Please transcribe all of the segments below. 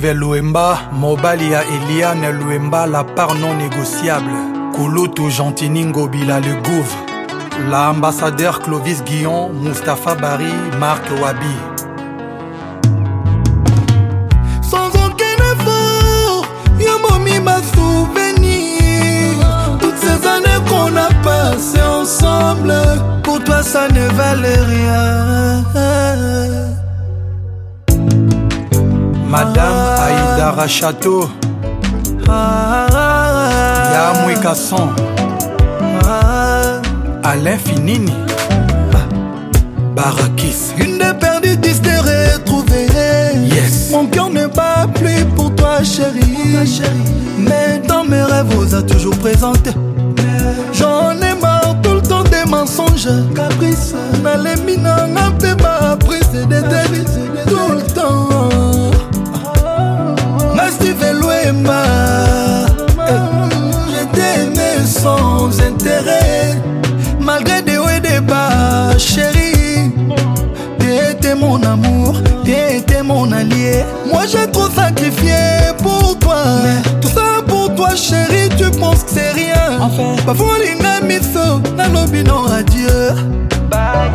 Vers Louemba, mobali ya Eliane Luemba la part non négociable. Kouloutou, Gentiningo bila le Gouve. L'ambassadeur Clovis Guillon, Mustapha Barry, Marc Wabi. Sans aucun effort, Yamomi m'a souvenir. Toutes ces années qu'on a passées ensemble, pour toi ça ne valait rien. Madame ah. Aïdara Château ah. Yamoui Kasson ah. Alain Finini Barakis Une des perdues disent retrouvée Mon cœur n'est pas plus pour toi chérie Mais dans mes rêves vous a toujours présenté J'en ai marre tout le temps des mensonges Caprice Nalemina n'a pas c'est des Moi j'ai trop sacrifié pour toi. Mais tout ça pour toi, chérie, tu penses que c'est rien. Enfin, na miso, nalobi non adieu. Bye.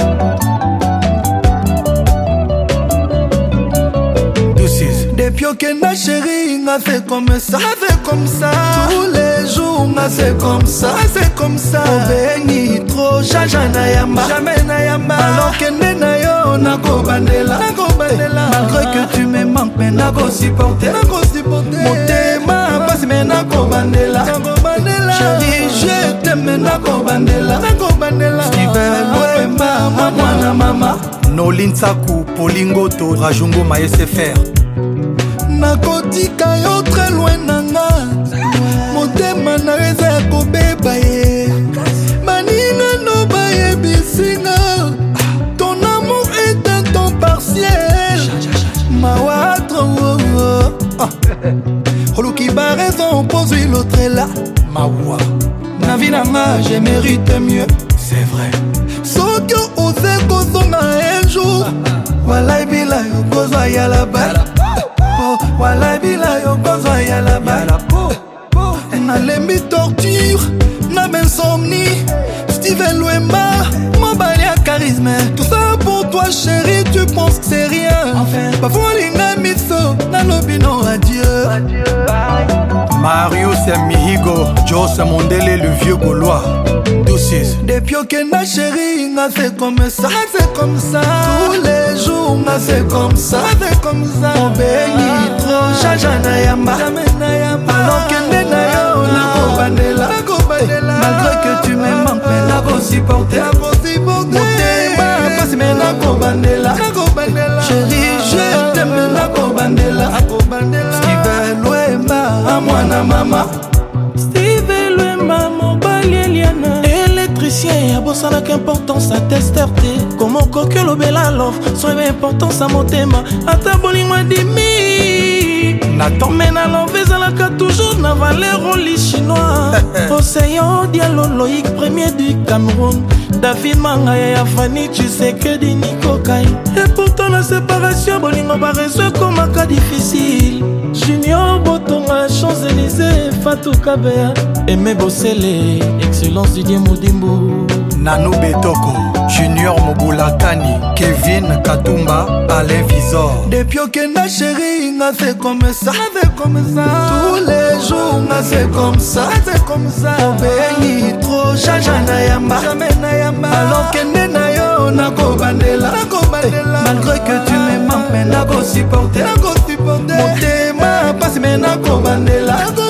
Depuis que ma chérie, m'a fait comme ça, M'a fait comme ça. Tous les jours, M'a fait comme ça, c'est comme ça. On trop, jaja na yamba, jamais na yamba. Alors que na yo nakobandela malgré que tu me manques mais nakosupporte motema pasi me nakobandela chéri je teme nakobandela stiver boema mwa mwana mama nolinsaku polingoto rajungo mayesefr nakotika yo très loin nanga là, j'ai mérité mieux. C'est vrai. soki oze kozonga un jour ah, ah. walai bila yo kozwa yala bala walai bila yo kozwa yala bala nalembi torture na bensomni steven lwemba mobali ya charisme tout ça pour toi chéri tu penses que c'est rien bavolinga miso nalobi noa marius ya mihigo jose mondele le vieux gaulois depuis okenda sheri nga fait comme ça fait comme ça tous les jours nga fait comme ça fait comme ça obengi tro jaja na yamba alokende na yo nakobandela malgré que tu me manques nakosupporte mama steve lwemba mobali eliana électricien ya bosalaka importance ya tester te koma okoki olobela lof so eba importance ya motema ata bolingwa dimi natomena love ezalaka toujours na valer oli chinois oseyo dialo loïk premier du cameroun david mangaya ya fani chisekedi nikokai epourtant na séparation bolingo bareso ekomaka difficile junior botonga champs-élysé fatukabea eme bosele excellence didie modimbu nanu betoko junior mobulakani kevin katumba alain visor depuis okenda sheri nga se comme ça tous les jours nga se comme ça obeli tro jaja na yamba alokende na yo nakobandela malgré que tu me mamme nakosupporte motema pasi me nakobandela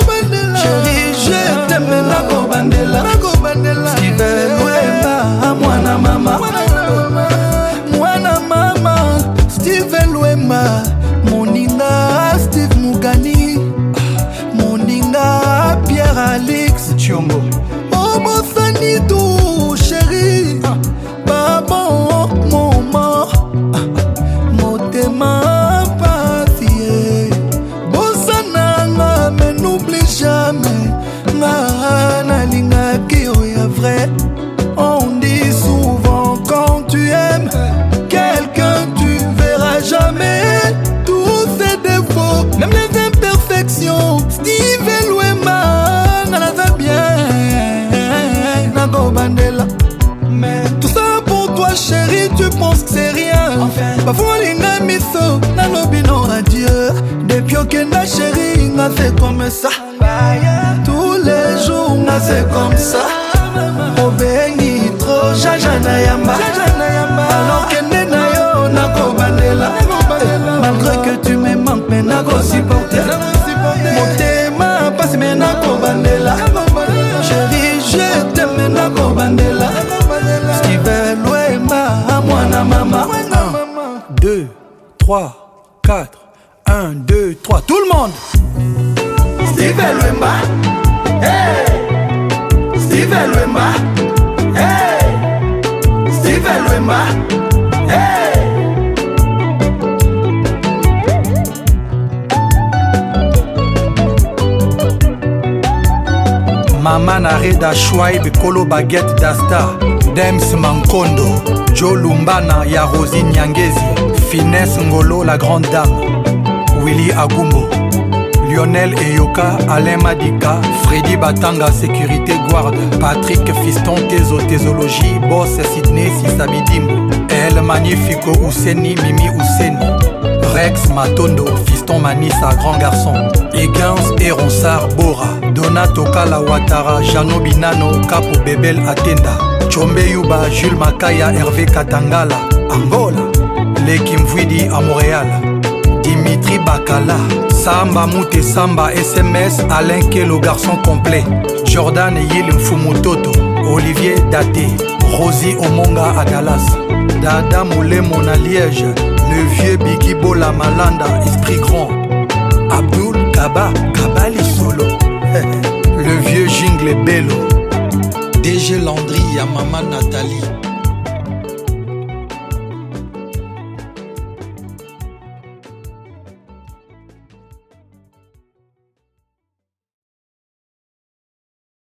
Alex Chiongo. Obothanido okenda sheri nga fait comme ça tous les jours nga fait comme ça obengi tro jaja na yamba alokende na yo nakobandela malgré que tu me manques me nakosuporte motema pasi me nakobandela sheri je teme nakobandela skivelwema amwana mama 2 3 4 1, 2, 3, tout le monde Steve Lumba Hey Steve Lumba Hey Steve Lumba Hey mama na reda shwaib kolo baguette dasta dems mankondo jo lumbana ya rosi nyangezi finesse ngolo la grande dame willy agumbo lionel eyoka alain madika freddy batanga sécurité guarde patrick fiston tezo tezologie bos sydney sisabidimbo el magnifico useni mimi useni rex matondo fiston manisa grand garçon egans eronsar bora donato kala watara jano binano kapo bebel atenda chombe yuba jules makaya herve katangala angola lekimvwidi a montréal dimitri bakala samba mute samba sms alain kelo garçon complet jordan yeli mfumutoto olivier date rosi omonga à dallas dada molemo na liège le vieux bigi bola malanda esprit grand abdul kaba kabali solo le vieux jingle bello dg landry ya mama nathalie